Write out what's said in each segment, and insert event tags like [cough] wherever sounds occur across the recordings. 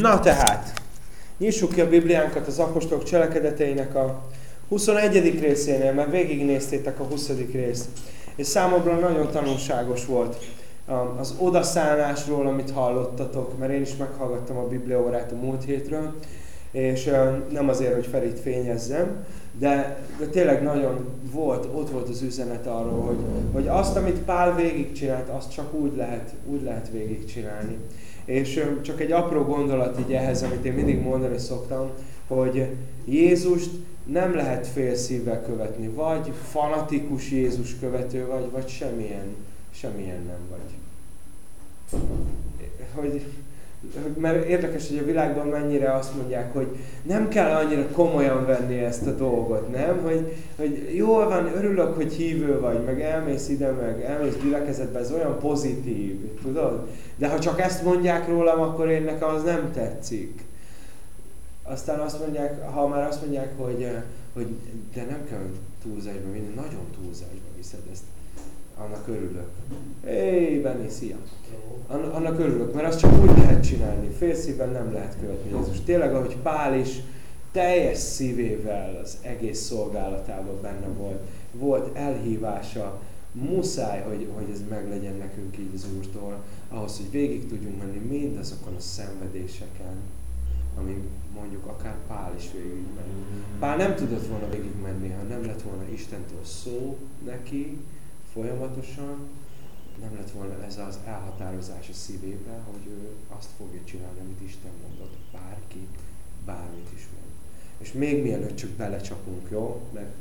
Na tehát, nyissuk ki a Bibliánkat az apostolok cselekedeteinek a 21. részénél, mert végignéztétek a 20. részt. És számomra nagyon tanulságos volt az odaszállásról, amit hallottatok, mert én is meghallgattam a Bibliaórát a múlt hétről, és nem azért, hogy Ferit fényezzem, de, de tényleg nagyon volt, ott volt az üzenet arról, hogy, hogy azt, amit Pál végigcsinált, azt csak úgy lehet, úgy lehet végigcsinálni. És csak egy apró gondolat így ehhez, amit én mindig mondani szoktam, hogy Jézust nem lehet fél szívvel követni, vagy fanatikus Jézus követő vagy, vagy semmilyen, semmilyen nem vagy. Hogy mert érdekes, hogy a világban mennyire azt mondják, hogy nem kell annyira komolyan venni ezt a dolgot, nem? Hogy, hogy jól van, örülök, hogy hívő vagy, meg elmész ide, meg elmész gyülekezetbe, ez olyan pozitív, tudod? De ha csak ezt mondják rólam, akkor én nekem az nem tetszik. Aztán azt mondják, ha már azt mondják, hogy, hogy de nem kell túlzásba vinni, nagyon túlzásba viszed ezt, annak örülök. Hé, Benni, szia! annak örülök, mert azt csak úgy lehet csinálni, félszívben nem lehet követni Jézus. Tényleg, ahogy Pál is teljes szívével az egész szolgálatában benne volt, volt elhívása, muszáj, hogy, hogy ez meglegyen nekünk így az Úrtól, ahhoz, hogy végig tudjunk menni mindazokon a szenvedéseken, ami mondjuk akár Pál is végig ment. Pál nem tudott volna végigmenni, ha nem lett volna Istentől szó neki folyamatosan, nem lett volna ez az elhatározás a szívében, hogy ő azt fogja csinálni, amit Isten mondott, bárki, bármit is mond. És még mielőtt csak belecsapunk, jó? Mert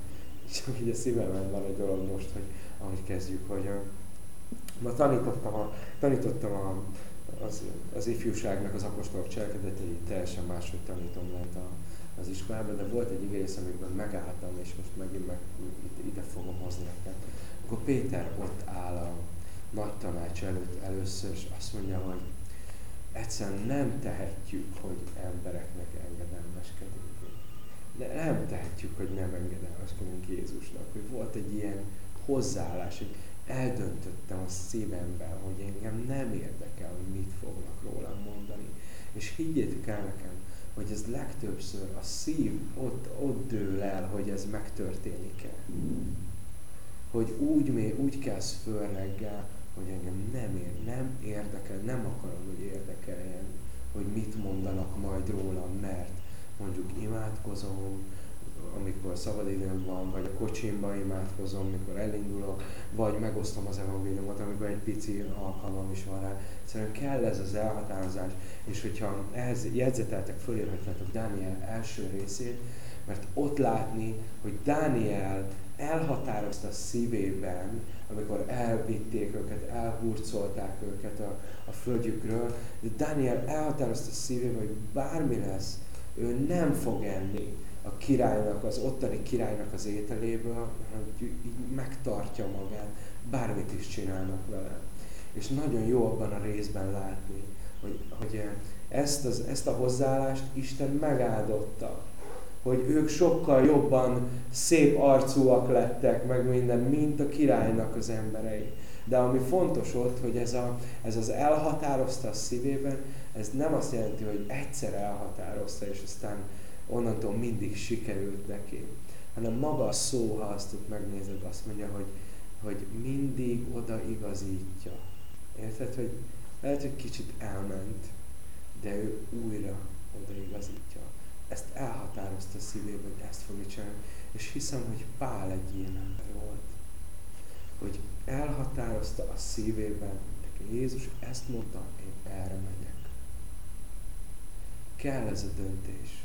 csak így a szívemben van egy dolog most, hogy ahogy kezdjük, hogy ma tanítottam, a, tanítottam a, az, az ifjúságnak az apostolok cselekedetei teljesen máshogy tanítom lent a, az iskolában, de volt egy igész, amikor megálltam, és most megint meg, ide fogom hozni nektek. Akkor Péter ott áll a, nagy tanács előtt először, és azt mondja, hogy egyszerűen nem tehetjük, hogy embereknek engedelmeskedünk. De nem tehetjük, hogy nem engedelmeskedünk Jézusnak. Hogy volt egy ilyen hozzáállás, hogy eldöntöttem a szívemben, hogy engem nem érdekel, hogy mit fognak rólam mondani. És higgyétek el nekem, hogy ez legtöbbször a szív ott, ott dől el, hogy ez megtörténik-e. Hogy úgy, úgy kezd föl reggel, hogy engem nem ér, nem érdekel, nem akarom, hogy érdekeljen, hogy mit mondanak majd rólam, mert mondjuk imádkozom, amikor szabadidőm van, vagy a kocsimba imádkozom, amikor elindulok, vagy megosztom az evangéliumot, amikor egy pici alkalmam is van rá. Szerintem kell ez az elhatározás, és hogyha ehhez jegyzeteltek, fölírhatjátok Dániel első részét, mert ott látni, hogy Dániel elhatározta szívében, amikor elvitték őket, elhurcolták őket a, a földjükről, de Daniel elhatározta szívében, hogy bármi lesz, ő nem fog enni a királynak, az ottani királynak az ételéből, hanem így megtartja magát, bármit is csinálnak vele. És nagyon jó abban a részben látni, hogy, hogy ezt, az, ezt a hozzáállást Isten megáldotta hogy ők sokkal jobban szép arcúak lettek, meg minden, mint a királynak az emberei. De ami fontos ott, hogy ez, a, ez az elhatározta a szívében, ez nem azt jelenti, hogy egyszer elhatározta, és aztán onnantól mindig sikerült neki. Hanem maga a szó, ha azt ott megnézed, azt mondja, hogy, hogy mindig oda igazítja. Érted, hogy lehet, hogy kicsit elment, de ő újra oda igazítja ezt elhatározta szívében, hogy ezt fogja csinálni. És hiszem, hogy Pál egy ilyen ember volt. Hogy elhatározta a szívében, hogy Jézus ezt mondta, én erre megyek. Kell ez a döntés,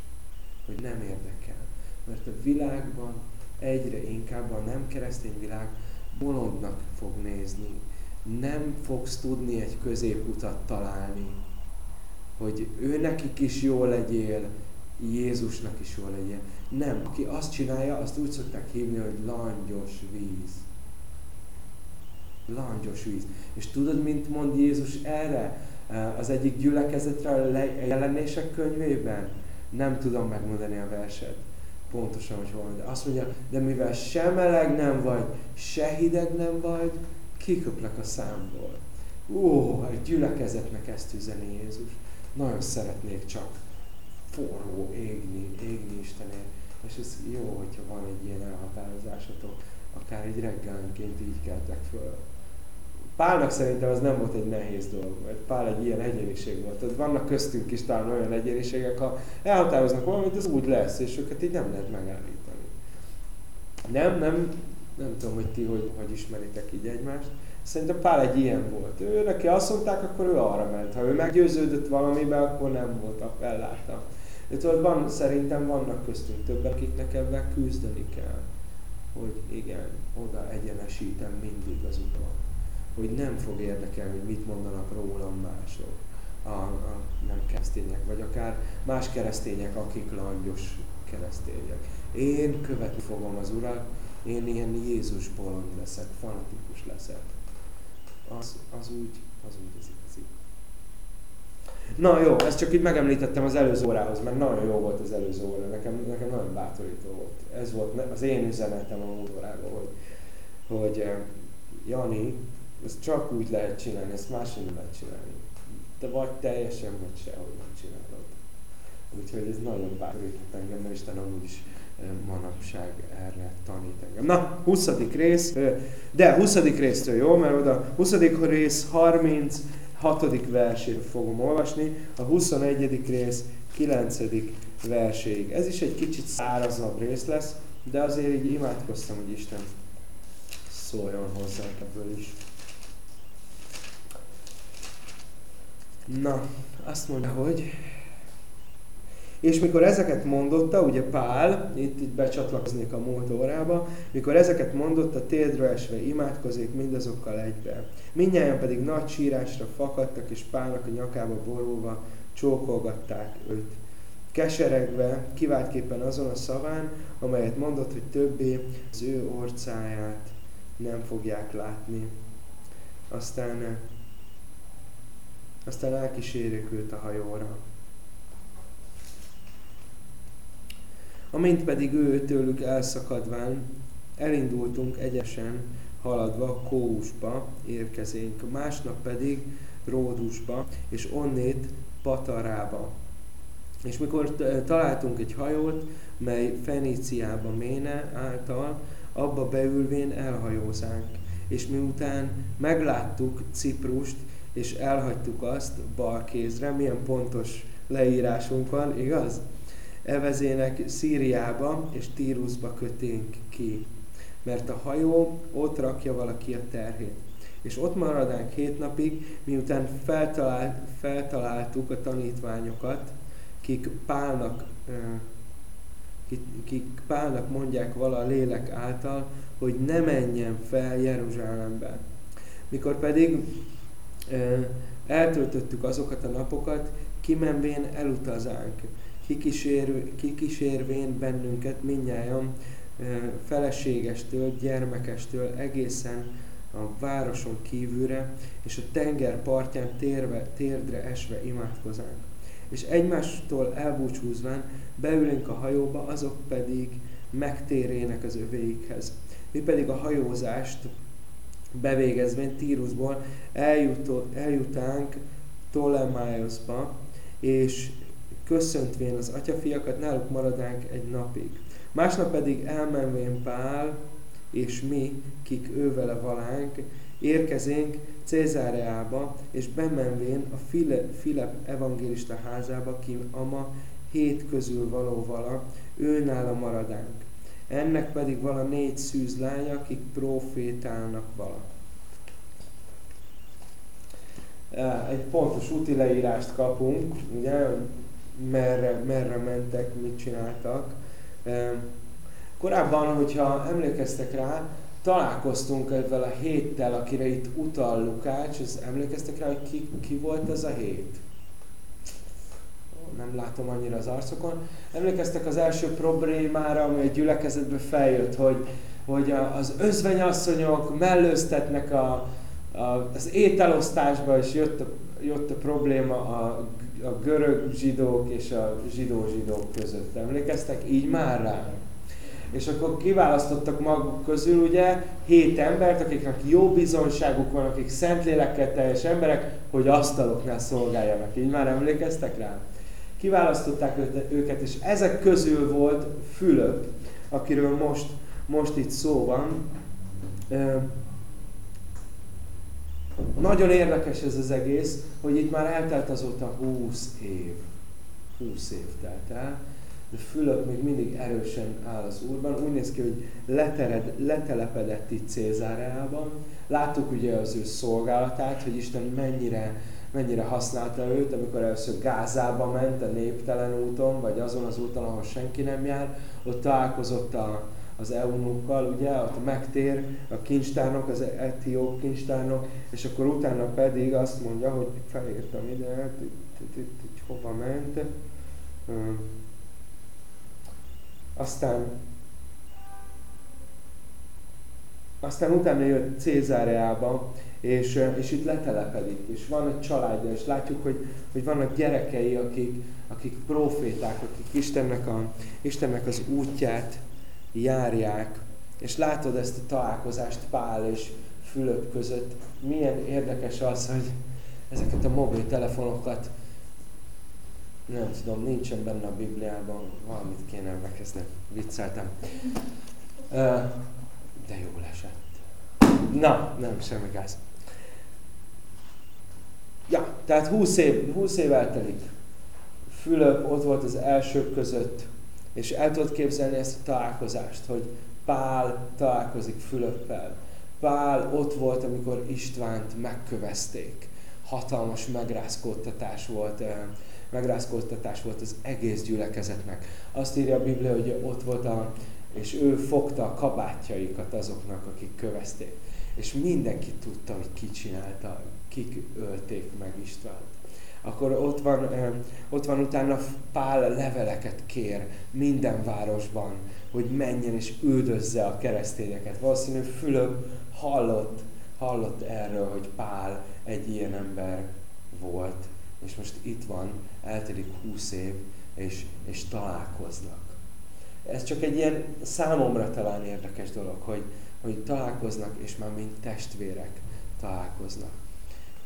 hogy nem érdekel. Mert a világban egyre inkább a nem keresztény világ bolondnak fog nézni. Nem fogsz tudni egy középutat találni, hogy ő nekik is jó legyél, Jézusnak is jól legyen. Nem, aki azt csinálja, azt úgy szokták hívni, hogy langyos víz. Langyos víz. És tudod, mint mond Jézus erre? Eh, az egyik gyülekezetre a jelenések könyvében? Nem tudom megmondani a verset. Pontosan, hogy hol De azt mondja, de mivel se meleg nem vagy, se hideg nem vagy, kiköplek a számból. Ó, egy gyülekezetnek ezt üzeni Jézus nagyon szeretnék csak forró égni, égni Istenért. És ez jó, hogyha van egy ilyen elhatározásatok, akár egy reggelenként így keltek föl. Pálnak szerintem az nem volt egy nehéz dolog, mert Pál egy ilyen egyéniség volt. Tehát vannak köztünk is talán olyan egyéniségek, ha elhatároznak valamit, az úgy lesz, és őket így nem lehet megállítani. Nem, nem, nem tudom, hogy ti hogy, hogy ismeritek így egymást. Szerintem Pál egy ilyen volt. Ő neki azt mondták, akkor ő arra ment. Ha ő meggyőződött valamiben, akkor nem volt a felláta. De tudod, van, szerintem vannak köztünk többek, akiknek ebben küzdeni kell. Hogy igen, oda egyenesítem mindig az utat. Hogy nem fog érdekelni, mit mondanak rólam mások. A, a nem keresztények, vagy akár más keresztények, akik langyos keresztények. Én követni fogom az Urat, én ilyen Jézus bolond leszek, fanatikus leszek. Az, az úgy, az úgy az. Na jó, ezt csak így megemlítettem az előző órához, mert nagyon jó volt az előző óra, nekem, nekem nagyon bátorító volt. Ez volt az én üzenetem a múlt órában, hogy, hogy eh, Jani, ezt csak úgy lehet csinálni, ezt máshogy nem lehet csinálni. De vagy teljesen, vagy sehogy nem csinálod. Úgyhogy ez nagyon bátorított engem, mert Isten amúgy is manapság erre tanít engem. Na, 20. rész, de 20. résztől jó, mert oda 20. rész 36. versét fogom olvasni, a 21. rész 9. verséig. Ez is egy kicsit szárazabb rész lesz, de azért így imádkoztam, hogy Isten szóljon hozzá ebből is. Na, azt mondja, hogy és mikor ezeket mondotta, ugye Pál, itt, itt becsatlakoznék a múlt órába, mikor ezeket mondotta, térdre esve imádkozik mindazokkal egybe. Mindnyáján pedig nagy sírásra fakadtak, és Pálnak a nyakába borulva csókolgatták őt. Keseregve, kiváltképpen azon a szaván, amelyet mondott, hogy többé az ő orcáját nem fogják látni. Aztán, aztán elkísérik őt a hajóra. Amint pedig ő tőlük elszakadván elindultunk egyesen haladva Kóusba érkezénk, másnap pedig Ródusba, és onnét Patarába. És mikor találtunk egy hajót, mely Feníciába méne által, abba beülvén elhajózánk. És miután megláttuk Ciprust, és elhagytuk azt balkézre, milyen pontos leírásunk van, igaz? Evezének Szíriába és Tírusba köténk ki, mert a hajó ott rakja valaki a terhét. És ott maradánk hét napig, miután feltalált, feltaláltuk a tanítványokat, kik Pálnak, kik Pálnak mondják vala lélek által, hogy ne menjen fel Jeruzsálembe. Mikor pedig eltöltöttük azokat a napokat, kimenvén elutazánk kikísér, kikísérvén bennünket minnyáján feleségestől, gyermekestől egészen a városon kívülre, és a tenger partján térve, térdre esve imádkozánk. És egymástól elbúcsúzván beülünk a hajóba, azok pedig megtérének az övéikhez. Mi pedig a hajózást bevégezvén Tírusból eljutánk Ptolemaiosba, és köszöntvén az atyafiakat, náluk maradánk egy napig. Másnap pedig elmenvén Pál és mi, kik ővele valánk, érkezénk Cézáreába, és bemenvén a File, Filip evangélista házába, ki ama hét közül való vala, ő nála maradánk. Ennek pedig vala négy szűzlány, akik profétálnak vala. Egy pontos úti leírást kapunk, ugye, merre, merre mentek, mit csináltak. Korábban, hogyha emlékeztek rá, találkoztunk ezzel a héttel, akire itt utal Lukács, és emlékeztek rá, hogy ki, ki volt ez a hét? Nem látom annyira az arcokon. Emlékeztek az első problémára, ami a gyülekezetbe feljött, hogy, hogy az özvegyasszonyok mellőztetnek a, a, az ételosztásba, és jött a, jött a probléma a a görög zsidók és a zsidó zsidók között. Emlékeztek így már rá? és akkor kiválasztottak maguk közül ugye hét embert, akiknek jó bizonságuk van, akik szentlélekkel teljes emberek, hogy asztaloknál szolgáljanak. Így már emlékeztek rá? Kiválasztották őket, és ezek közül volt Fülöp, akiről most, most itt szó van. Nagyon érdekes ez az egész, hogy itt már eltelt azóta 20 év. 20 év telt el, de Fülöp még mindig erősen áll az Úrban. Úgy néz ki, hogy letered, letelepedett itt Cézáreában. Láttuk ugye az ő szolgálatát, hogy Isten mennyire, mennyire használta őt, amikor először Gázába ment a néptelen úton, vagy azon az úton, ahol senki nem jár. Ott találkozott a, az eunukkal, ugye, ott megtér a kincstárnok, az etióp kincstárnok, és akkor utána pedig azt mondja, hogy felírtam ide, hogy hova ment. Aztán aztán utána jött Cézáreába, és, és itt letelepedik, és van egy családja, és látjuk, hogy, hogy vannak gyerekei, akik, akik proféták, akik Istennek, a, Istennek az útját járják, és látod ezt a találkozást Pál és Fülöp között. Milyen érdekes az, hogy ezeket a mobiltelefonokat nem tudom, nincsen benne a Bibliában, valamit kéne bekezdeni. Vicceltem. De jó esett. Na, nem, semmi gáz. Ja, tehát 20 év, 20 év eltelik. Fülöp ott volt az elsők között, és el tudod képzelni ezt a találkozást, hogy Pál találkozik Fülöppel. Pál ott volt, amikor Istvánt megkövezték. Hatalmas megrázkódtatás volt, eh, megrázkódtatás volt az egész gyülekezetnek. Azt írja a Biblia, hogy ott volt a, és ő fogta a kabátjaikat azoknak, akik kövezték. És mindenki tudta, hogy ki csinálta, kik ölték meg Istvánt akkor ott van, ott van utána Pál leveleket kér minden városban, hogy menjen és üldözze a keresztényeket. Valószínű Fülöp hallott, hallott erről, hogy Pál egy ilyen ember volt, és most itt van, eltelik húsz év, és, és találkoznak. Ez csak egy ilyen számomra talán érdekes dolog, hogy, hogy találkoznak, és már mint testvérek találkoznak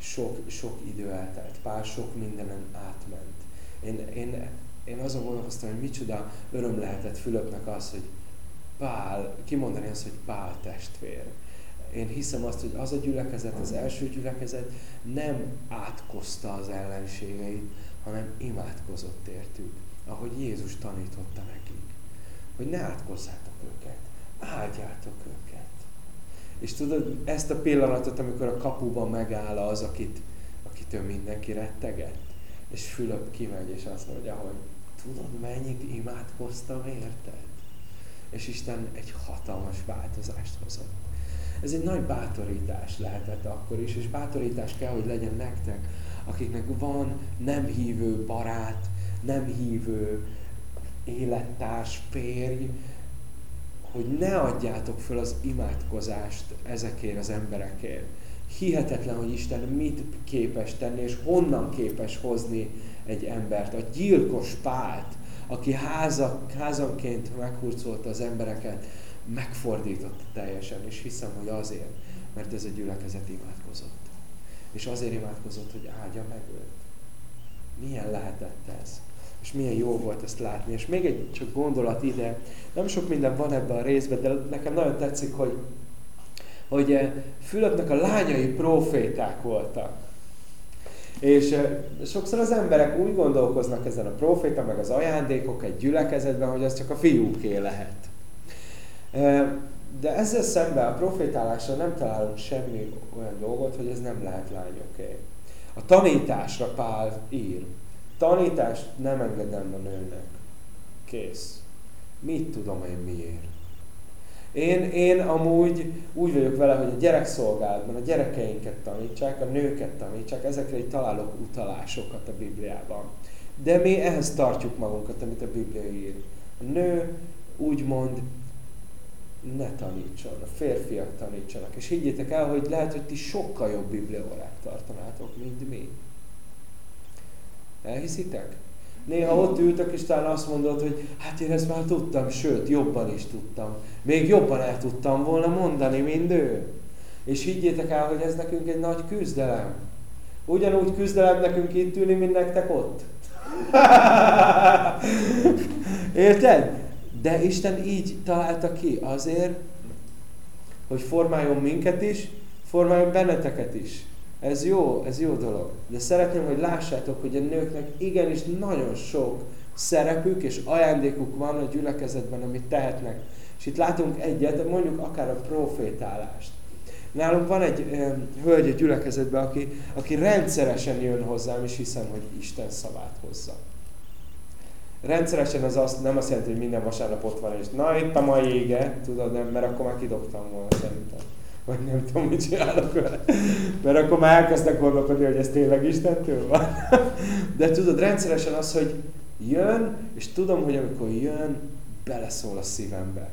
sok, sok idő eltelt, pár sok mindenen átment. Én, én, én azon gondolkoztam, hogy micsoda öröm lehetett Fülöpnek az, hogy Pál, kimondani azt, hogy Pál testvér. Én hiszem azt, hogy az a gyülekezet, az első gyülekezet nem átkozta az ellenségeit, hanem imádkozott értük, ahogy Jézus tanította nekik. Hogy ne átkozzátok őket, áldjátok őket. És tudod, ezt a pillanatot, amikor a kapuban megáll az, akit, akitől mindenki retteget, és Fülöp kimegy, és azt mondja, hogy tudod, mennyit imádkoztam, érted? És Isten egy hatalmas változást hozott. Ez egy nagy bátorítás lehetett akkor is, és bátorítás kell, hogy legyen nektek, akiknek van nem hívő barát, nem hívő élettárs, férj, hogy ne adjátok föl az imádkozást ezekért az emberekért. Hihetetlen, hogy Isten mit képes tenni, és honnan képes hozni egy embert. A gyilkos pált, aki háza, házanként meghurcolta az embereket, megfordította teljesen, és hiszem, hogy azért, mert ez a gyülekezet imádkozott. És azért imádkozott, hogy áldja meg őt. Milyen lehetett ez? És milyen jó volt ezt látni. És még egy csak gondolat ide, nem sok minden van ebben a részben, de nekem nagyon tetszik, hogy, hogy eh, Fülöpnek a lányai proféták voltak. És eh, sokszor az emberek úgy gondolkoznak ezen a proféta, meg az ajándékok egy gyülekezetben, hogy az csak a fiúké lehet. Eh, de ezzel szemben a profétálásra nem találunk semmi olyan dolgot, hogy ez nem lehet lányoké. A tanításra Pál ír, Tanítást nem engedem a nőnek. Kész. Mit tudom én miért? Én, én amúgy úgy vagyok vele, hogy a gyerekszolgálatban a gyerekeinket tanítsák, a nőket tanítsák, ezekre így találok utalásokat a Bibliában. De mi ehhez tartjuk magunkat, amit a Biblia ír. A nő úgymond ne tanítson, a férfiak tanítsanak. És higgyétek el, hogy lehet, hogy ti sokkal jobb bibliaórát tartanátok, mint mi. Elhiszitek? Néha ott ültök, és talán azt mondod, hogy hát én ezt már tudtam, sőt, jobban is tudtam. Még jobban el tudtam volna mondani, mint ő. És higgyétek el, hogy ez nekünk egy nagy küzdelem. Ugyanúgy küzdelem nekünk itt ülni, mint nektek ott. [laughs] Érted? De Isten így találta ki azért, hogy formáljon minket is, formáljon benneteket is. Ez jó, ez jó dolog. De szeretném, hogy lássátok, hogy a nőknek igenis nagyon sok szerepük és ajándékuk van a gyülekezetben, amit tehetnek. És itt látunk egyet, mondjuk akár a profétálást. Nálunk van egy e, hölgy a gyülekezetben, aki, aki rendszeresen jön hozzám, és hiszem, hogy Isten szavát hozza. Rendszeresen az azt, nem azt jelenti, hogy minden vasárnap ott van, és na itt a mai ége, tudod, nem, mert akkor már kidobtam volna szerintem. Vagy nem tudom, mit csinálok vele. Mert akkor már elkezdtek gondolkodni, hogy ez tényleg Istentől van. De tudod, rendszeresen az, hogy jön, és tudom, hogy amikor jön, beleszól a szívembe.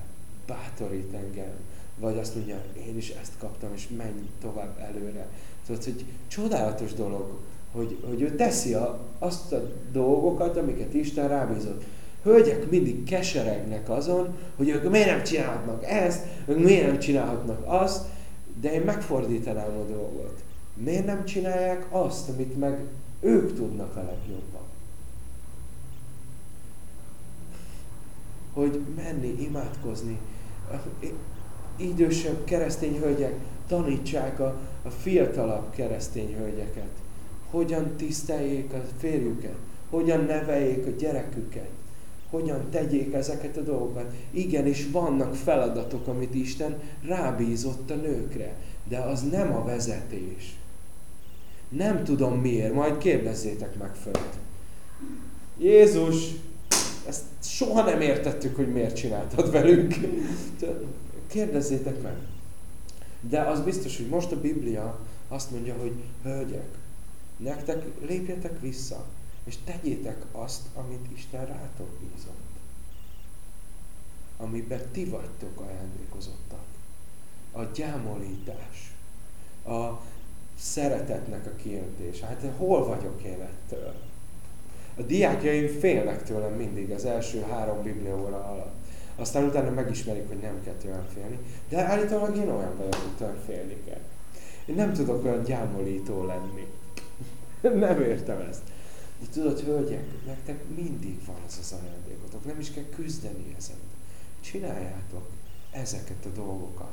Bátorít engem. Vagy azt mondja, én is ezt kaptam, és menj tovább előre. Tudod, hogy csodálatos dolog, hogy, hogy ő teszi a, azt a dolgokat, amiket Isten rábízott. Hölgyek mindig keseregnek azon, hogy ők miért nem csinálhatnak ezt, ők miért nem csinálhatnak azt, de én megfordítanám a dolgot. Miért nem csinálják azt, amit meg ők tudnak a legjobban? Hogy menni, imádkozni. Idősebb keresztény hölgyek tanítsák a, a fiatalabb keresztény hölgyeket hogyan tiszteljék a férjüket, hogyan neveljék a gyereküket, hogyan tegyék ezeket a dolgokat. Igenis vannak feladatok, amit Isten rábízott a nőkre, de az nem a vezetés. Nem tudom miért, majd kérdezzétek meg fönt. Jézus, ezt soha nem értettük, hogy miért csináltad velünk. Kérdezzétek meg. De az biztos, hogy most a Biblia azt mondja, hogy hölgyek, Nektek lépjetek vissza, és tegyétek azt, amit Isten rátok bízott. Amiben ti vagytok ajándékozottak. A gyámolítás, a szeretetnek a kiöntése. Hát hol vagyok én ettől? A diákjaim félnek tőlem mindig az első három biblióra alatt. Aztán utána megismerik, hogy nem kell tőlem félni. De állítólag én olyan vagyok, hogy tőlem félni kell. Én nem tudok olyan gyámolító lenni. [laughs] nem értem ezt. De tudod, hölgyek, nektek mindig van ez az ajándékotok, nem is kell küzdeni ezen. Csináljátok ezeket a dolgokat.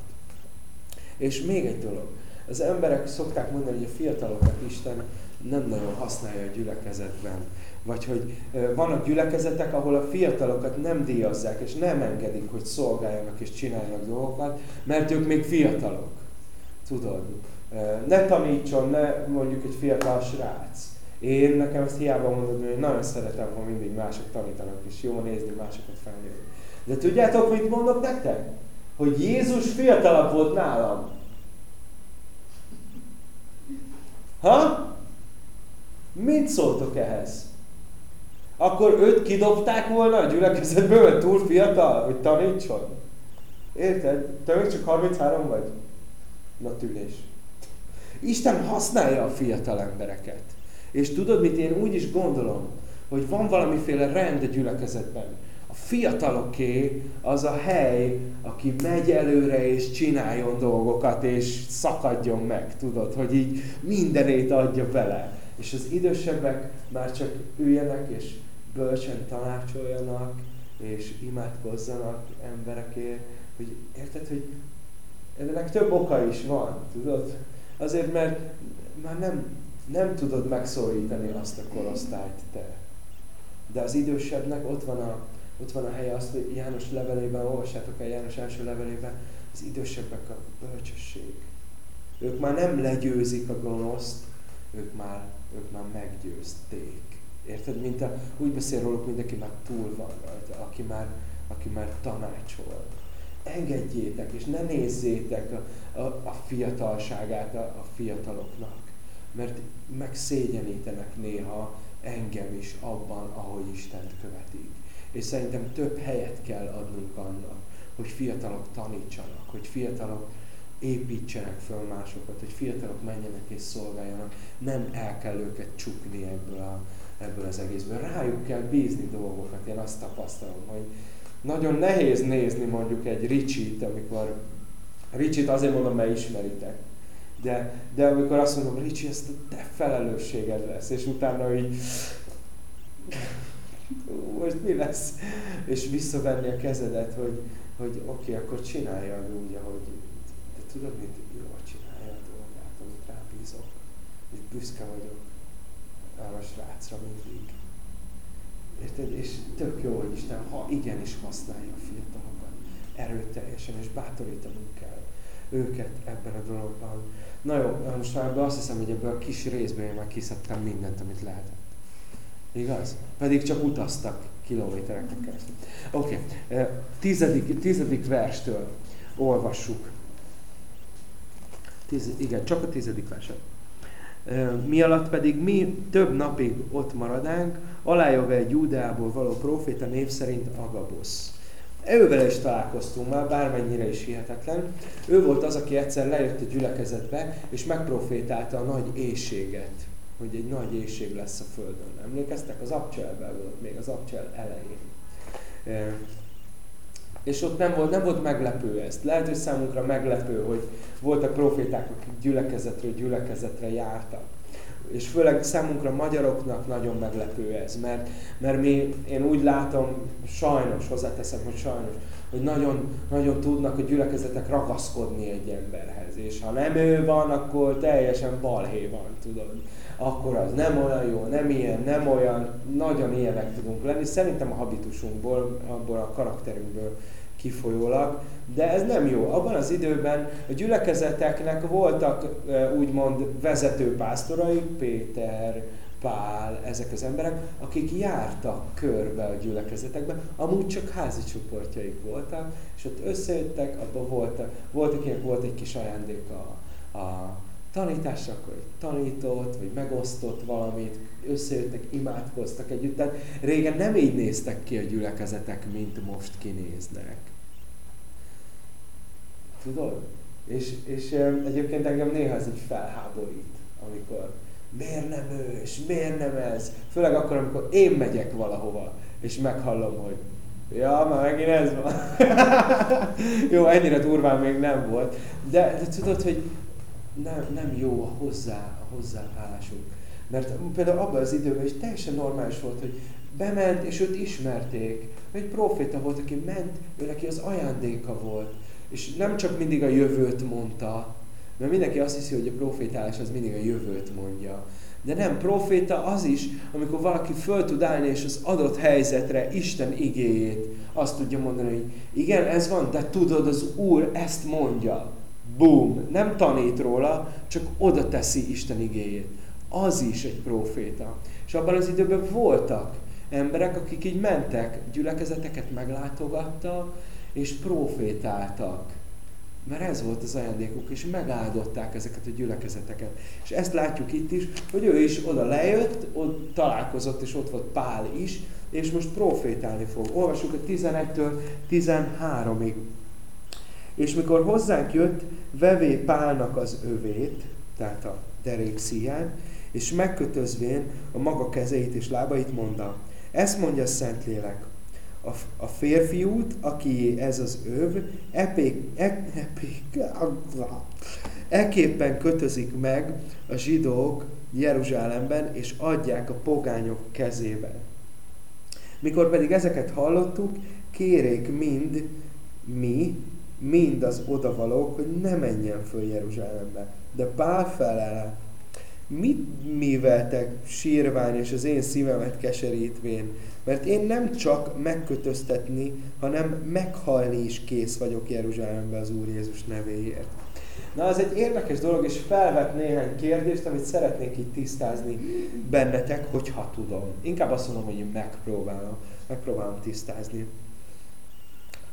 És még egy dolog. Az emberek szokták mondani, hogy a fiatalokat Isten nem nagyon használja a gyülekezetben. Vagy hogy vannak gyülekezetek, ahol a fiatalokat nem díjazzák, és nem engedik, hogy szolgáljanak és csináljanak dolgokat, mert ők még fiatalok. Tudod, ne tanítson, ne mondjuk egy fiatal srác. Én nekem ezt hiába mondom, hogy nagyon szeretem, ha mindig mások tanítanak, és jó nézni, másokat felnézni. De tudjátok, mit mondok nektek? Hogy Jézus fiatalabb volt nálam. Ha? Mit szóltok ehhez? Akkor őt kidobták volna a gyülekezetből, mert túl fiatal, hogy tanítson? Érted? Te még csak 33 vagy? Na tűnés. Isten használja a fiatal embereket. És tudod mit, én úgy is gondolom, hogy van valamiféle rend a gyülekezetben. A fiataloké az a hely, aki megy előre és csináljon dolgokat, és szakadjon meg, tudod, hogy így mindenét adja bele. És az idősebbek már csak üljenek, és bölcsen tanácsoljanak, és imádkozzanak emberekért, hogy érted, hogy ennek több oka is van, tudod? Azért, mert már nem, nem tudod megszólítani azt a korosztályt te. De az idősebbnek ott van a, ott van a helye azt, hogy János levelében, olvassátok el János első levelében, az idősebbek a bölcsesség. Ők már nem legyőzik a gonoszt, ők már, ők már meggyőzték. Érted? Mint a, úgy beszél róluk, mindenki már túl van rajta, aki már, aki már tanácsol engedjétek, és ne nézzétek a, a, a fiatalságát a, a fiataloknak, mert megszégyenítenek néha engem is abban, ahogy Istent követik. És szerintem több helyet kell adnunk annak, hogy fiatalok tanítsanak, hogy fiatalok építsenek föl másokat, hogy fiatalok menjenek és szolgáljanak. Nem el kell őket csukni ebből a, ebből az egészből. Rájuk kell bízni dolgokat, én azt tapasztalom, hogy nagyon nehéz nézni mondjuk egy Ricsit, amikor Ricsit azért mondom, mert ismeritek. De, de amikor azt mondom, Ricsi, ezt a te felelősséged lesz, és utána így most mi lesz? És visszavenni a kezedet, hogy, hogy oké, okay, akkor csinálja úgy, ahogy de tudod mit? Jól csinálja a dolgát, amit rábízok. És büszke vagyok arra a srácra mindig. Érted? És tök jó, hogy Isten, ha igenis használja a fiatalokat, erőteljesen, és bátorítanunk kell őket ebben a dologban. Na jó, most már azt hiszem, hogy ebből a kis részből én már kiszedtem mindent, amit lehetett. Igaz? Pedig csak utaztak kilométereken keresztül. Oké, okay. tizedik, tizedik verstől olvassuk. Tiz, igen, csak a tizedik verset. Mi alatt pedig mi több napig ott maradánk, alájovel Júdeából való proféta név szerint Agabosz. Ővel is találkoztunk már, bármennyire is hihetetlen. Ő volt az, aki egyszer lejött a gyülekezetbe, és megprofétálta a nagy éjséget, hogy egy nagy éjség lesz a Földön. Emlékeztek? Az Abcselben volt, még az Abcsel elején. És ott nem volt, nem volt meglepő ezt. Lehet, hogy számunkra meglepő, hogy voltak proféták, akik gyülekezetről gyülekezetre jártak. És főleg számunkra magyaroknak nagyon meglepő ez, mert, mert mi, én úgy látom, sajnos, hozzáteszem, hogy sajnos, hogy nagyon, nagyon tudnak a gyülekezetek ragaszkodni egy emberhez, és ha nem ő van, akkor teljesen balhé van, tudod. Akkor az nem olyan jó, nem ilyen, nem olyan, nagyon ilyenek tudunk lenni. Szerintem a habitusunkból, abból a karakterünkből kifolyólag, de ez nem jó. Abban az időben a gyülekezeteknek voltak úgymond vezető pásztorai, Péter, Pál, ezek az emberek, akik jártak körbe a gyülekezetekbe, amúgy csak házi csoportjaik voltak, és ott összejöttek, abban volt, volt, akinek volt egy kis ajándék a, a tanításra, akkor tanított, vagy megosztott valamit, összejöttek, imádkoztak együtt. Tehát régen nem így néztek ki a gyülekezetek, mint most kinéznek. Tudod? És, és egyébként engem néha ez így felháborít, amikor miért nem ő, és miért nem ez? Főleg akkor, amikor én megyek valahova, és meghallom, hogy ja, már megint ez van. [laughs] jó, ennyire durván még nem volt. De, de tudod, hogy nem, nem jó a hozzá, a hozzáállásunk. Mert például abban az időben is teljesen normális volt, hogy bement, és őt ismerték. Egy proféta volt, aki ment, ő neki az ajándéka volt. És nem csak mindig a jövőt mondta, mert mindenki azt hiszi, hogy a profétálás az mindig a jövőt mondja. De nem, proféta az is, amikor valaki föl tud állni, és az adott helyzetre Isten igéjét azt tudja mondani, hogy igen, ez van, de tudod, az Úr ezt mondja. Boom! Nem tanít róla, csak oda teszi Isten igéjét. Az is egy proféta. És abban az időben voltak emberek, akik így mentek, gyülekezeteket meglátogattak, és profétáltak. Mert ez volt az ajándékuk, és megáldották ezeket a gyülekezeteket. És ezt látjuk itt is, hogy ő is oda lejött, ott találkozott, és ott volt Pál is, és most profétálni fog. Olvassuk a 11-től 13-ig. És mikor hozzánk jött, vevé Pálnak az övét, tehát a derék szíján, és megkötözvén a maga kezeit és lábait mondta, ezt mondja a Szentlélek, a, a férfiút, aki ez az öv, epék, e, epék, eképpen kötözik meg a zsidók Jeruzsálemben, és adják a pogányok kezébe. Mikor pedig ezeket hallottuk, kérék mind mi, mind az odavalók, hogy ne menjen föl Jeruzsálembe. De Pál felel, mit miveltek sírvány és az én szívemet keserítvén? Mert én nem csak megkötöztetni, hanem meghalni is kész vagyok Jeruzsálembe az Úr Jézus nevéért. Na, az egy érdekes dolog, és felvet néhány kérdést, amit szeretnék itt tisztázni bennetek, hogyha tudom. Inkább azt mondom, hogy megpróbálom, megpróbálom tisztázni.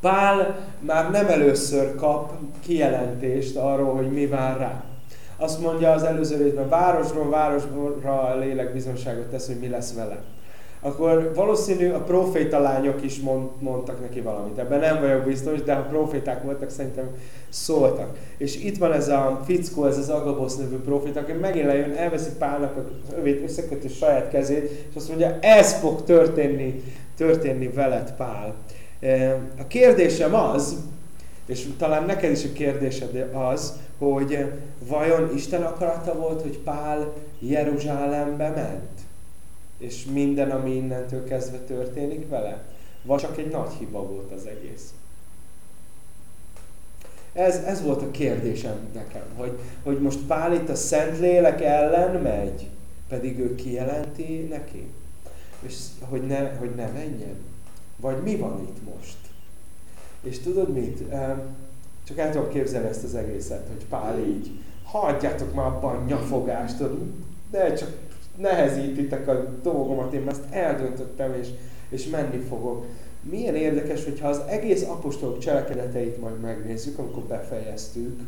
Pál már nem először kap kijelentést arról, hogy mi vár rá. Azt mondja az előző részben, városról városra a lélek bizonságot tesz, hogy mi lesz vele. akkor valószínű a proféta lányok is mond, mondtak neki valamit. Ebben nem vagyok biztos, de ha proféták voltak, szerintem szóltak. És itt van ez a fickó, ez az Agabosz nevű proféta, aki megint lejön, elveszi Pálnak a övét, összeköti saját kezét, és azt mondja, ez fog történni, történni veled, Pál. A kérdésem az, és talán neked is a kérdésed az, hogy vajon Isten akarata volt, hogy Pál Jeruzsálembe ment? És minden, ami innentől kezdve történik vele? Vagy csak egy nagy hiba volt az egész? Ez, ez volt a kérdésem nekem, hogy, hogy most Pál itt a Szentlélek ellen megy, pedig ő kijelenti neki, és hogy ne, hogy ne menjen. Vagy mi van itt most? És tudod mit? Csak el tudom képzelni ezt az egészet, hogy Pál így, hagyjátok már abban nyafogást, de csak nehezítitek a dolgomat, én ezt eldöntöttem, és, és menni fogok. Milyen érdekes, hogyha az egész apostolok cselekedeteit majd megnézzük, amikor befejeztük,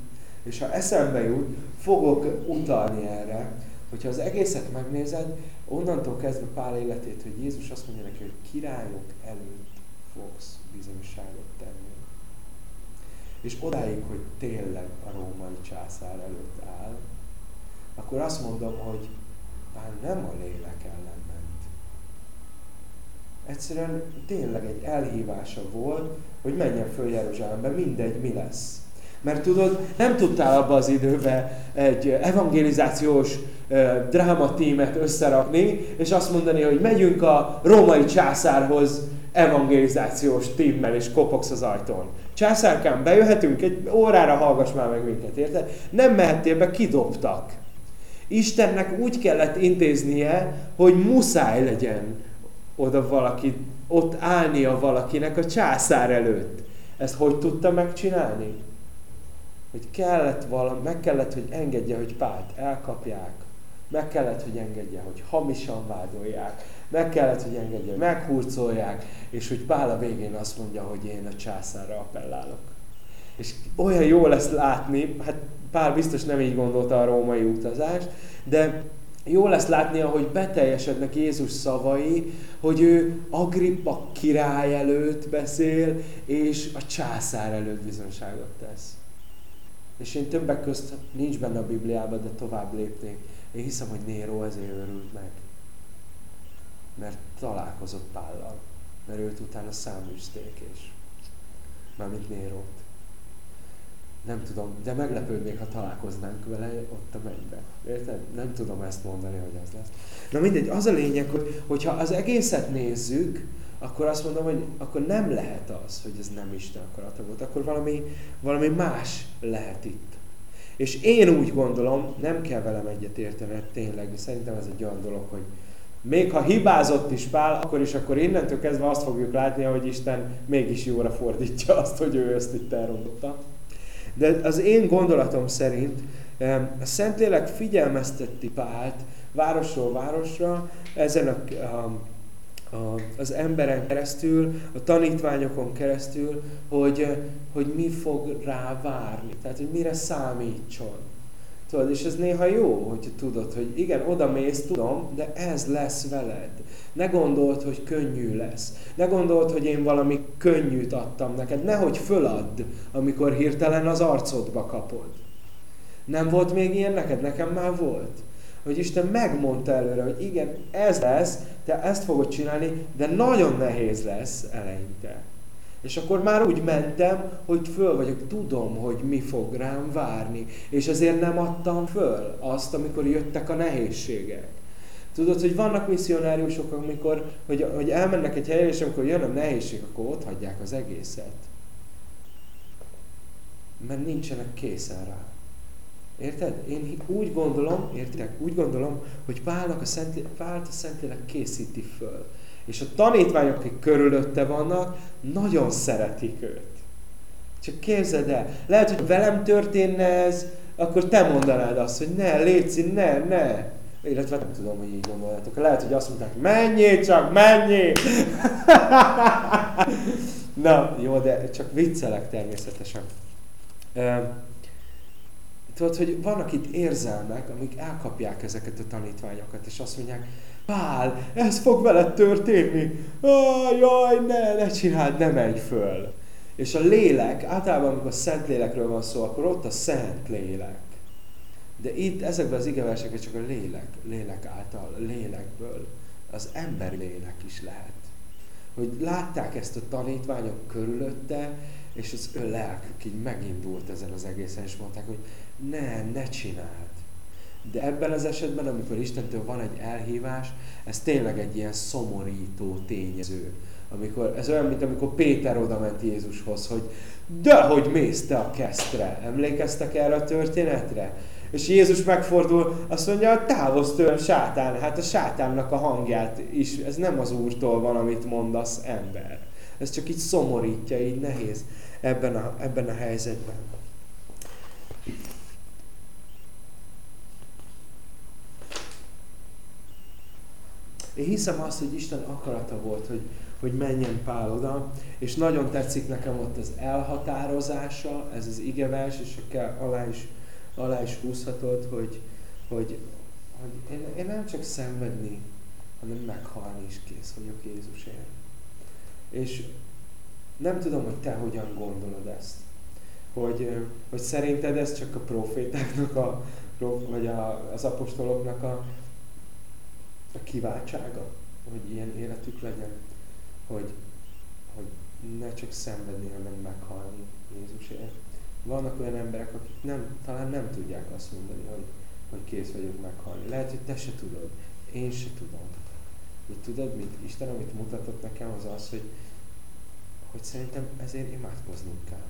és ha eszembe jut, fogok utalni erre, hogyha az egészet megnézed, onnantól kezdve Pál életét, hogy Jézus azt mondja neki, hogy királyok előtt fogsz bizonyságot tenni. És odáig, hogy tényleg a római császár előtt áll, akkor azt mondom, hogy Pál nem a lélek ellen ment. Egyszerűen tényleg egy elhívása volt, hogy menjen föl Jeruzsálembe, mindegy, mi lesz. Mert tudod, nem tudtál abba az időbe egy evangelizációs drámatímet összerakni, és azt mondani, hogy megyünk a római császárhoz evangelizációs tímmel, és kopogsz az ajtón. Császárkám, bejöhetünk? Egy órára hallgass már meg minket, érted? Nem mehettél be, kidobtak. Istennek úgy kellett intéznie, hogy muszáj legyen oda valaki, ott állnia valakinek a császár előtt. Ezt hogy tudta megcsinálni? Hogy kellett valami, meg kellett, hogy engedje, hogy Pált elkapják. Meg kellett, hogy engedje, hogy hamisan vádolják. Meg kellett, hogy engedje, meghurcolják, és hogy Pál a végén azt mondja, hogy én a császárra appellálok. És olyan jó lesz látni, hát Pál biztos nem így gondolta a római utazást, de jó lesz látni, ahogy beteljesednek Jézus szavai, hogy ő Agrippa király előtt beszél, és a császár előtt bizonságot tesz. És én többek közt nincs benne a Bibliában, de tovább lépnék. Én hiszem, hogy Néró ezért örült meg. Mert találkozott Pállal. Mert őt utána száműzték és Mármint Nérót. Nem tudom, de meglepődnék, ha találkoznánk vele ott a mennybe. Érted? Nem tudom ezt mondani, hogy ez lesz. Na mindegy, az a lényeg, hogy, hogyha az egészet nézzük, akkor azt mondom, hogy akkor nem lehet az, hogy ez nem Isten akarata volt. Akkor valami, valami más lehet itt. És én úgy gondolom, nem kell velem egyet érteni, tényleg, szerintem ez egy olyan dolog, hogy még ha hibázott is Pál, akkor is akkor innentől kezdve azt fogjuk látni, hogy Isten mégis jóra fordítja azt, hogy ő ezt itt elrontotta. De az én gondolatom szerint a Szentlélek figyelmezteti Pált városról városra, ezen a, a, az emberen keresztül, a tanítványokon keresztül, hogy, hogy mi fog rá várni, tehát hogy mire számítson. Tudod, és ez néha jó, hogy tudod, hogy igen, oda mész, tudom, de ez lesz veled. Ne gondold, hogy könnyű lesz. Ne gondold, hogy én valami könnyűt adtam neked. Nehogy föladd, amikor hirtelen az arcodba kapod. Nem volt még ilyen neked? Nekem már volt. Hogy Isten megmondta előre, hogy igen, ez lesz, te ezt fogod csinálni, de nagyon nehéz lesz eleinte. És akkor már úgy mentem, hogy föl vagyok, tudom, hogy mi fog rám várni. És ezért nem adtam föl azt, amikor jöttek a nehézségek. Tudod, hogy vannak misszionáriusok, amikor, hogy, hogy elmennek egy helyre, és amikor jön a nehézség, akkor ott hagyják az egészet. Mert nincsenek készen rá. Érted? Én úgy gondolom, értitek, úgy gondolom, hogy Pálnak a Szent, Pált a Szentlélek készíti föl. És a tanítványok, akik körülötte vannak, nagyon szeretik őt. Csak képzeld el, lehet, hogy velem történne ez, akkor te mondanád azt, hogy ne, Léci, ne, ne. Illetve nem tudom, hogy így gondoljátok. Lehet, hogy azt mondták, menjél csak, menjél! [laughs] Na, jó, de csak viccelek természetesen. Tudod, hogy vannak itt érzelmek, amik elkapják ezeket a tanítványokat, és azt mondják, Pál, ez fog veled történni. Ah, jaj, ne, ne csináld, ne menj föl. És a lélek, általában amikor a szent lélekről van szó, akkor ott a szent lélek. De itt ezekben az igeverseket csak a lélek, lélek által, lélekből, az ember lélek is lehet. Hogy látták ezt a tanítványok körülötte, és az ő lelkük így megindult ezen az egészen, és mondták, hogy ne, ne csináld. De ebben az esetben, amikor Istentől van egy elhívás, ez tényleg egy ilyen szomorító tényező. Amikor, ez olyan, mint amikor Péter oda ment Jézushoz, hogy de hogy mész te a kesztre. Emlékeztek erre a történetre? És Jézus megfordul, azt mondja, távozz tőlem sátán. Hát a sátánnak a hangját is, ez nem az Úrtól van, amit mondasz, ember. Ez csak így szomorítja, így nehéz ebben a, ebben a helyzetben. Én hiszem azt, hogy Isten akarata volt, hogy, hogy menjen Pál oda, és nagyon tetszik nekem ott az elhatározása, ez az igevers, és kell alá is, alá is húzhatod, hogy, hogy, hogy én, én nem csak szenvedni, hanem meghalni is kész vagyok Jézusért. És nem tudom, hogy te hogyan gondolod ezt. Hogy, hogy szerinted ez csak a profétáknak, a, vagy a, az apostoloknak a, a kiváltsága, hogy ilyen életük legyen, hogy, hogy ne csak szenvedni, hanem meghalni Jézusért. Vannak olyan emberek, akik nem, talán nem tudják azt mondani, hogy, hogy kész vagyok meghalni. Lehet, hogy te se tudod, én se tudom. De tudod, mit Isten, amit mutatott nekem, az az, hogy, hogy szerintem ezért imádkoznunk kell.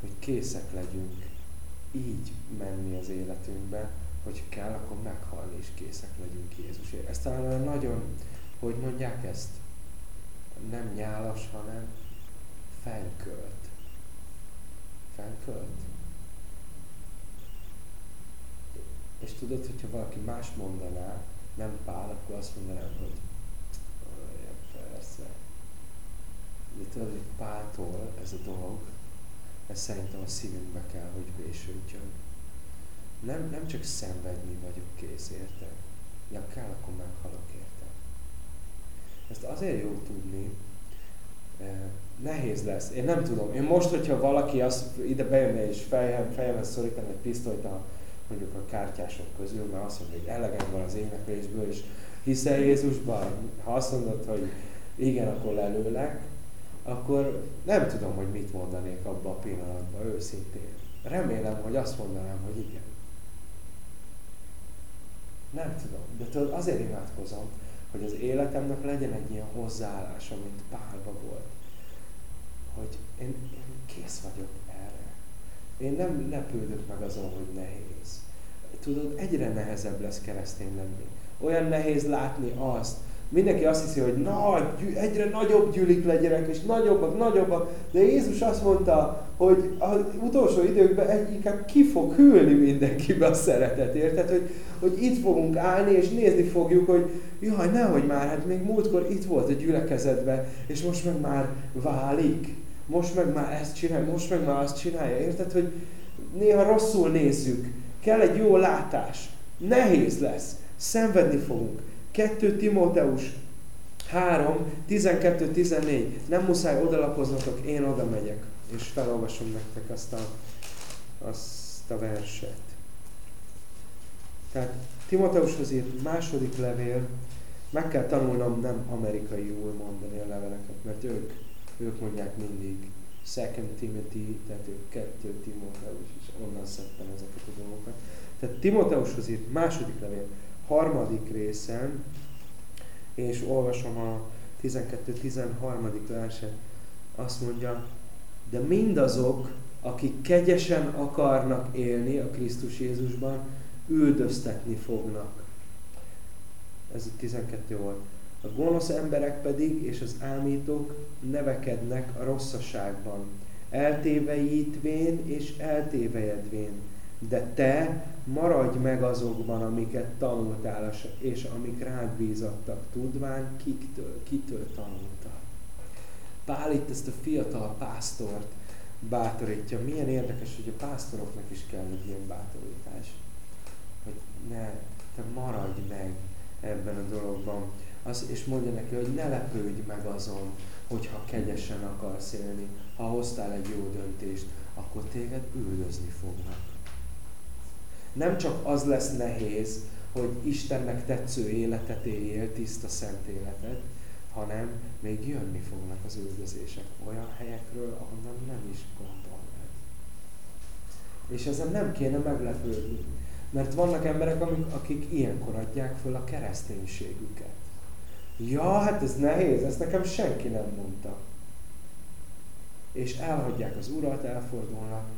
Hogy készek legyünk így menni az életünkbe, hogy kell, akkor meghalni is készek legyünk Jézusért. Ez talán olyan nagyon, hogy mondják ezt, nem nyálas, hanem fenkölt. Fenkölt. És tudod, hogyha valaki más mondaná, nem Pál, akkor azt mondanám, hogy De tudod, hogy ez a dolog, ez szerintem a szívünkbe kell, hogy vésődjön nem, nem csak szenvedni vagyok kész, érte? Ha kell, akkor meghalok, érte? Ezt azért jó tudni, eh, nehéz lesz. Én nem tudom. Én most, hogyha valaki az, ide bejönne és fejem, fejemhez szorítani egy pisztolyt a, mondjuk a kártyások közül, mert azt mondja, hogy elegem van az éneklésből, és hiszel Jézusban, ha azt mondod, hogy igen, akkor lelőlek, akkor nem tudom, hogy mit mondanék abban a pillanatban, őszintén. Remélem, hogy azt mondanám, hogy igen. Nem tudom, de tudod, azért imádkozom, hogy az életemnek legyen egy ilyen hozzáállása, mint Pálba volt. Hogy én, én kész vagyok erre. Én nem lepődök meg azon, hogy nehéz. Tudod, egyre nehezebb lesz keresztény lenni. Olyan nehéz látni azt, Mindenki azt hiszi, hogy nagy, egyre nagyobb gyűlik legyenek, és nagyobbak, nagyobbak, de Jézus azt mondta, hogy az utolsó időkben egyikát ki fog hűlni mindenkibe a szeretet, érted? Hogy, hogy itt fogunk állni, és nézni fogjuk, hogy jaj, nehogy már, hát még múltkor itt volt a gyülekezetben, és most meg már válik. Most meg már ezt csinálja, most meg már azt csinálja, érted? Hogy néha rosszul nézzük. Kell egy jó látás. Nehéz lesz. Szenvedni fogunk. 2 Timóteus 3, 12-14. Nem muszáj odalapoznatok, én oda megyek, és felolvasom nektek azt a, azt a verset. Tehát Timóteushoz írt második levél, meg kell tanulnom nem amerikaiul mondani a leveleket, mert ők, ők mondják mindig Second Timothy, tehát ők kettő Timóteus, és onnan szedtem ezeket a dolgokat. Tehát Timóteushoz írt második levél, harmadik részen, és olvasom a 12-13. verset, azt mondja, de mindazok, akik kegyesen akarnak élni a Krisztus Jézusban, üldöztetni fognak. Ez a 12 volt. A gonosz emberek pedig és az ámítók nevekednek a rosszaságban, eltévejítvén és eltévejedvén de te maradj meg azokban, amiket tanultál, és amik rád bízattak, tudván, kiktől, kitől tanultál. Pál itt ezt a fiatal pásztort bátorítja. Milyen érdekes, hogy a pásztoroknak is kell egy ilyen bátorítás. Hogy ne, te maradj meg ebben a dologban. Az, és mondja neki, hogy ne lepődj meg azon, hogyha kegyesen akarsz élni. Ha hoztál egy jó döntést, akkor téged üldözni fognak. Nem csak az lesz nehéz, hogy Istennek tetsző életet éljél, tiszta szent életet, hanem még jönni fognak az üldözések olyan helyekről, ahonnan nem is gondolnád. És ezen nem kéne meglepődni. Mert vannak emberek, amik, akik ilyenkor adják föl a kereszténységüket. Ja, hát ez nehéz, ezt nekem senki nem mondta. És elhagyják az urat, elfordulnak.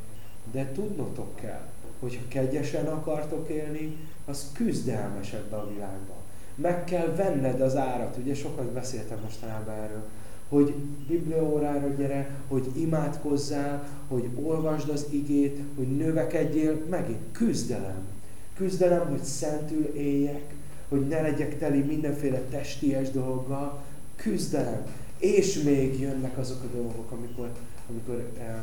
De tudnotok kell, hogyha kegyesen akartok élni, az küzdelmesebb a világban. Meg kell venned az árat, ugye sokat beszéltem mostanában erről, hogy bibliaórára gyere, hogy imádkozzál, hogy olvasd az igét, hogy növekedjél, megint küzdelem. Küzdelem, hogy szentül éljek, hogy ne legyek teli mindenféle testies dologgal, küzdelem. És még jönnek azok a dolgok, amikor, amikor eh,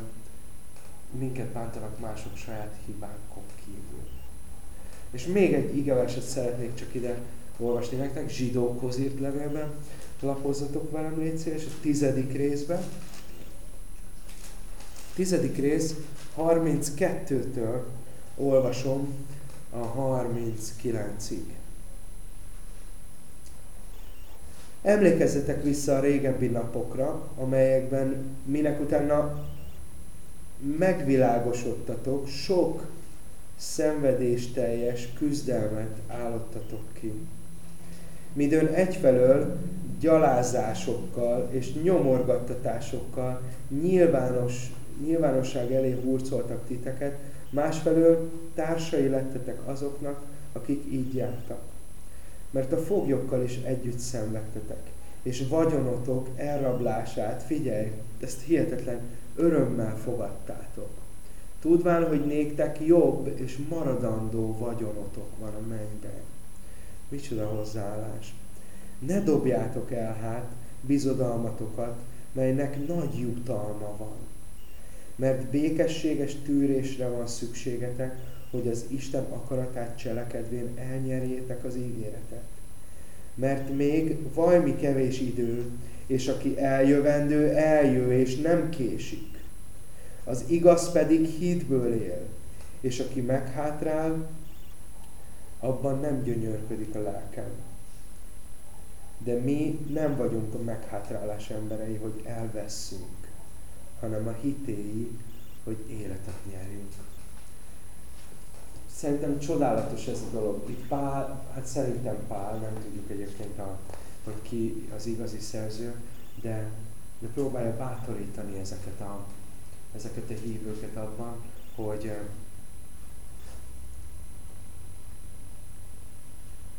minket bántanak mások saját hibánkon kívül. És még egy igeverset szeretnék csak ide olvasni nektek, zsidókhoz írt levélben, lapozzatok velem, légy szíves, a tizedik részben. Tizedik rész 32-től olvasom a 39-ig. Emlékezzetek vissza a régebbi napokra, amelyekben minek utána megvilágosodtatok, sok szenvedésteljes küzdelmet állottatok ki. Midőn egyfelől gyalázásokkal és nyomorgattatásokkal nyilvános, nyilvánosság elé hurcoltak titeket, másfelől társai lettetek azoknak, akik így jártak. Mert a foglyokkal is együtt szenvedtetek, és vagyonotok elrablását, figyelj, ezt hihetetlen örömmel fogadtátok. Tudván, hogy néktek jobb és maradandó vagyonotok van a mennyben. Micsoda hozzáállás. Ne dobjátok el hát bizodalmatokat, melynek nagy jutalma van. Mert békességes tűrésre van szükségetek, hogy az Isten akaratát cselekedvén elnyerjétek az ígéretet. Mert még vajmi kevés idő, és aki eljövendő, eljő, és nem késik. Az igaz pedig hídből él, és aki meghátrál, abban nem gyönyörködik a lelkem. De mi nem vagyunk a meghátrálás emberei, hogy elveszünk, hanem a hitéi, hogy életet nyerjünk. Szerintem csodálatos ez a dolog. Itt Pál, hát szerintem Pál, nem tudjuk egyébként, a, hogy ki az igazi szerző, de, de próbálja bátorítani ezeket a, ezeket a hívőket abban, hogy,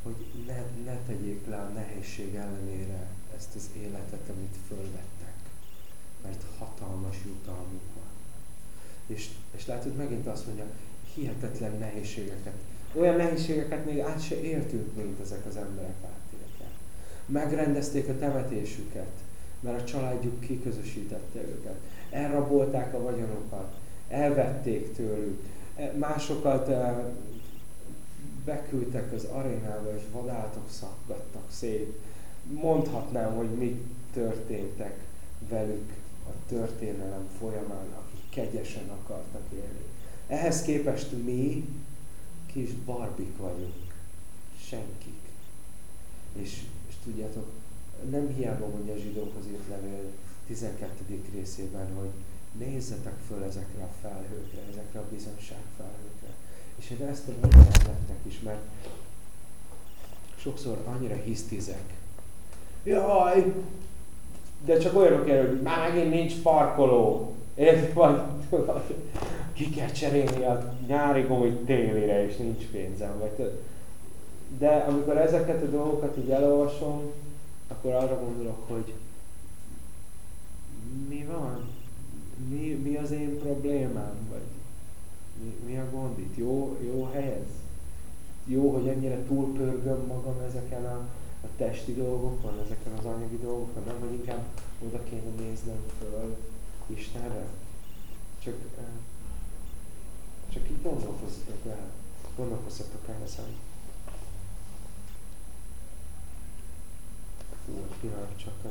hogy ne, ne tegyék le a nehézség ellenére ezt az életet, amit fölvettek. Mert hatalmas jutalmuk van. És, és látod, megint azt mondja, hihetetlen nehézségeket. Olyan nehézségeket még át se éltünk, mint ezek az emberek átéltek. Megrendezték a temetésüket, mert a családjuk kiközösítette őket. Elrabolták a vagyonokat, elvették tőlük, e, másokat e, beküldtek az arénába, és vadállatok szakgattak szét. Mondhatnám, hogy mi történtek velük a történelem folyamán, akik kegyesen akartak élni. Ehhez képest mi kis barbik vagyunk, senkik. És tudjátok, nem hiába mondja a zsidókhoz írt levél 12. részében, hogy nézzetek föl ezekre a felhőkre, ezekre a bizonság felhőkre. És én ezt mondom nektek is, mert sokszor annyira hisztizek. Jaj, de csak olyanok erről, hogy már megint nincs parkoló. Érted? Vagy ki kell cserélni a nyári gumit télire, és nincs pénzem. Vagy de amikor ezeket a dolgokat így elolvasom, akkor arra gondolok, hogy mi van? Mi, mi az én problémám? Vagy mi, mi a gond itt? Jó, jó helyez? Jó, hogy ennyire túlpörgöm magam ezeken a, a testi dolgokon, ezeken az anyagi dolgokon, nem, hogy inkább oda kéne néznem föl Istenre. Csak, csak így gondolkozzatok el. Gondolkozzatok el ezen. Hú, pillanat csak.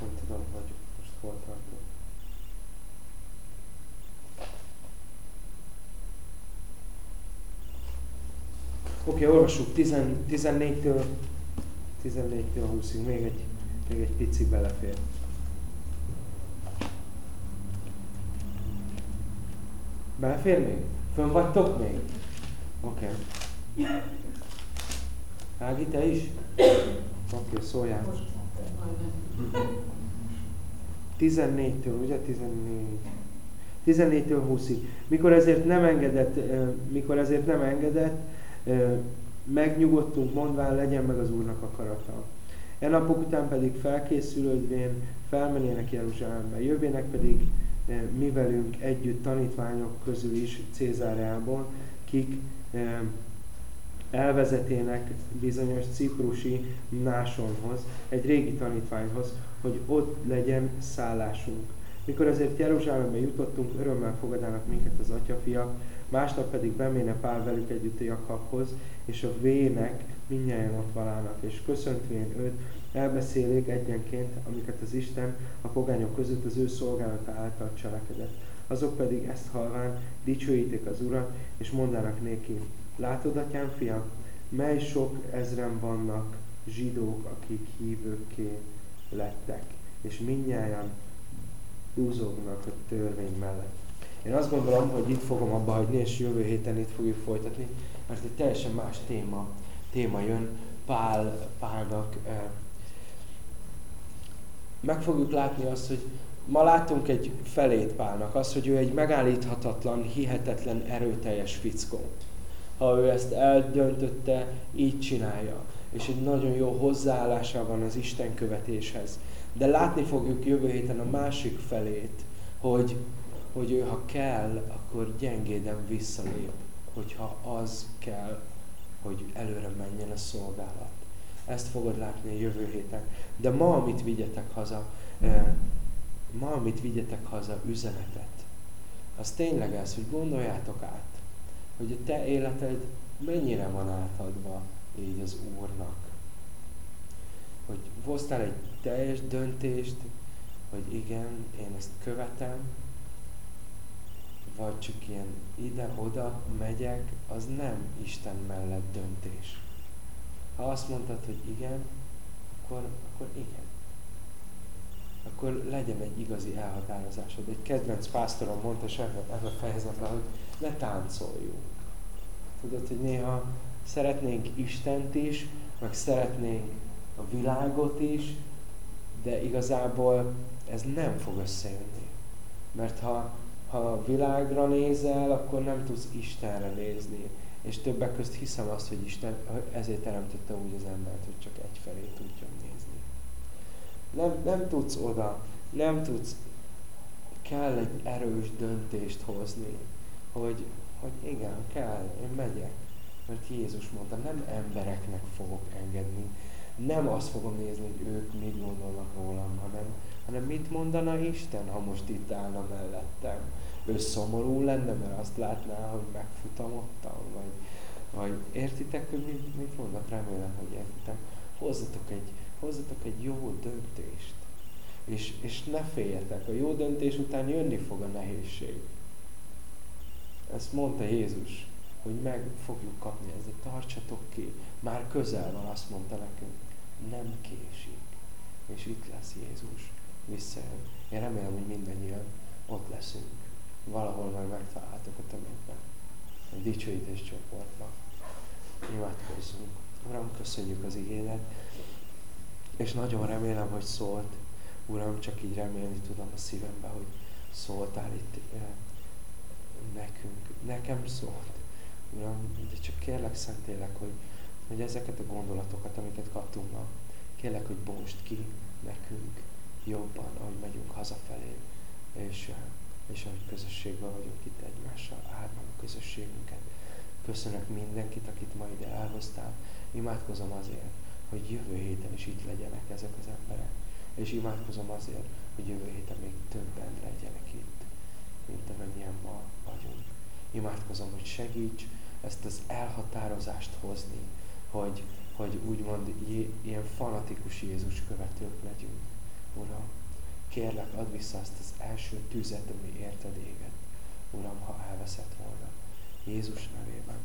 Nem tudom, hogy most hol tartok. Oké, okay, olvassuk 14-től 14-től 20-ig, még egy, még egy pici belefér. Belefér még? Fönn vagytok még? Oké. Okay. Ági, te is? Oké, okay, szóljál. 14-től, ugye? 14. 14-től 20-ig. Mikor ezért nem engedett, mikor ezért nem engedett, megnyugodtunk, mondván legyen meg az Úrnak akarata. E napok után pedig felkészülődvén felmennének Jeruzsálembe. Jövőnek pedig mi velünk együtt tanítványok közül is Cézáreából, kik elvezetének bizonyos ciprusi Násonhoz, egy régi tanítványhoz, hogy ott legyen szállásunk. Mikor ezért Jeruzsálembe jutottunk, örömmel fogadának minket az atyafiak, másnap pedig beméne Pál velük együtt Jakabhoz, és a vének mindjárt ott valának, és köszöntvén őt elbeszélik egyenként, amiket az Isten a pogányok között az ő szolgálata által cselekedett. Azok pedig ezt halván dicsőítik az Urat, és mondanak néki, látod, atyám, fiam, mely sok ezren vannak zsidók, akik hívőké lettek, és mindnyáján búzognak a törvény mellett. Én azt gondolom, hogy itt fogom abba hagyni, és jövő héten itt fogjuk folytatni, mert egy teljesen más téma, téma jön Pál, Pálnak. Meg fogjuk látni azt, hogy ma látunk egy felét Pálnak, az, hogy ő egy megállíthatatlan, hihetetlen, erőteljes fickó. Ha ő ezt eldöntötte, így csinálja. És egy nagyon jó hozzáállása van az Isten követéshez. De látni fogjuk jövő héten a másik felét, hogy, hogy ő ha kell, akkor gyengéden visszalép, hogyha az kell, hogy előre menjen a szolgálat. Ezt fogod látni a jövő héten. De ma, amit vigyetek haza, eh, ma, amit vigyetek haza üzenetet, az tényleg ez, hogy gondoljátok át, hogy a te életed mennyire van átadva így az Úrnak. Hogy hoztál egy teljes döntést, hogy igen, én ezt követem, vagy csak ilyen ide-oda megyek, az nem Isten mellett döntés. Ha azt mondtad, hogy igen, akkor, akkor igen. Akkor legyen egy igazi elhatározásod. Egy kedvenc pásztorom mondta és ebben a fejezetben, hogy ne táncoljunk. Tudod, hogy néha szeretnénk Istent is, meg szeretnénk a világot is, de igazából ez nem fog összejönni. Mert ha ha világra nézel, akkor nem tudsz Istenre nézni. És többek közt hiszem azt, hogy Isten ezért teremtette úgy az embert, hogy csak egyfelé tudjon nézni. Nem, nem tudsz oda, nem tudsz, kell egy erős döntést hozni, hogy, hogy igen, kell, én megyek. Mert Jézus mondta, nem embereknek fogok engedni, nem azt fogom nézni, hogy ők mit gondolnak rólam, hanem, hanem mit mondana Isten, ha most itt állna mellettem ő szomorú lenne, mert azt látná, hogy megfutamodtam, vagy, vagy értitek, hogy mit, mit mondok? Remélem, hogy értitek. Hozzatok egy, hozzatok egy jó döntést. És, és ne féljetek, a jó döntés után jönni fog a nehézség. Ezt mondta Jézus, hogy meg fogjuk kapni ezt, tartsatok ki. Már közel van, azt mondta nekünk. Nem késik. És itt lesz Jézus. Visszajön. Én remélem, hogy mindannyian ott leszünk valahol majd megtaláltok a tömegben. Egy dicsőítés csoportban. Imádkozzunk. Uram, köszönjük az igényet, és nagyon remélem, hogy szólt. Uram, csak így remélni tudom a szívembe, hogy szóltál itt eh, nekünk. Nekem szólt. Uram, de csak kérlek, szentélek, hogy, hogy ezeket a gondolatokat, amiket kaptunk ma, kérlek, hogy bontsd ki nekünk jobban, ahogy megyünk hazafelé. És eh, és ahogy közösségben vagyunk itt egymással, áld meg a közösségünket. Köszönök mindenkit, akit ma ide elhoztál. Imádkozom azért, hogy jövő héten is itt legyenek ezek az emberek. És imádkozom azért, hogy jövő héten még többen legyenek itt, mint amennyien ma vagyunk. Imádkozom, hogy segíts ezt az elhatározást hozni, hogy, hogy úgymond ilyen fanatikus Jézus követők legyünk. Uram, kérlek, add vissza azt az első tüzet, ami érted éget. Uram, ha elveszett volna. Jézus nevében.